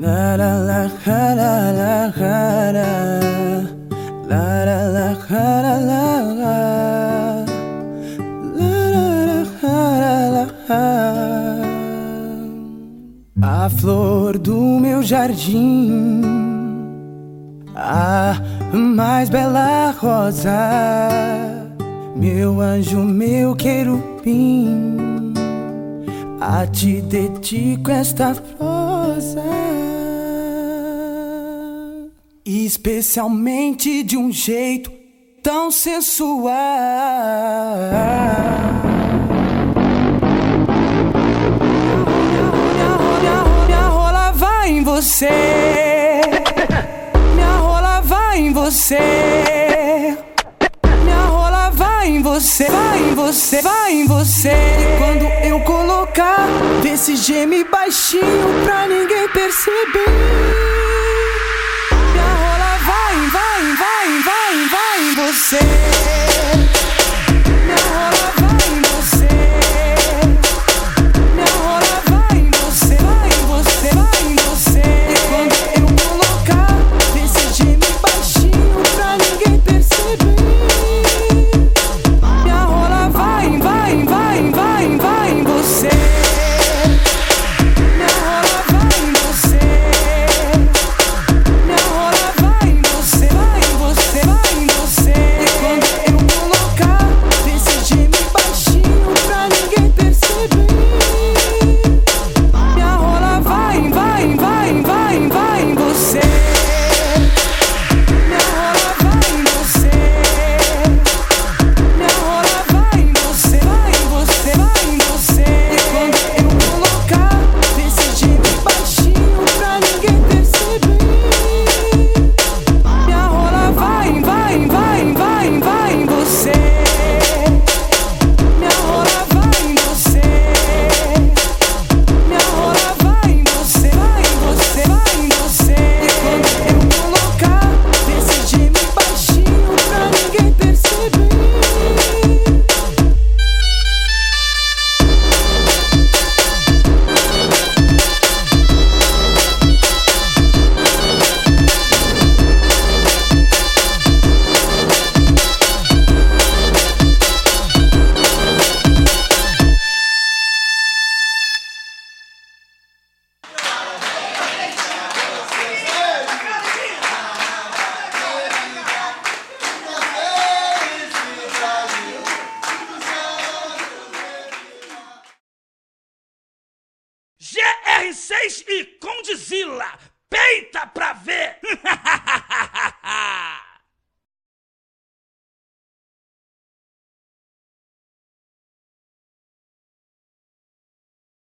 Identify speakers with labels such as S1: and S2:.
S1: La la la la la la. La La la la la la la A flor do meu jardim. A mais bela rosa. Meu anjo, meu querubim. A ti dedico esta prosa Especialmente de um jeito tão sensual. Minha rola vai em você. Minha rola vai em você. Minha rola vai em você. Vai em você, vai em você. E quando eu colocar Desse geme baixinho pra ninguém perceber
S2: GR6 e ver!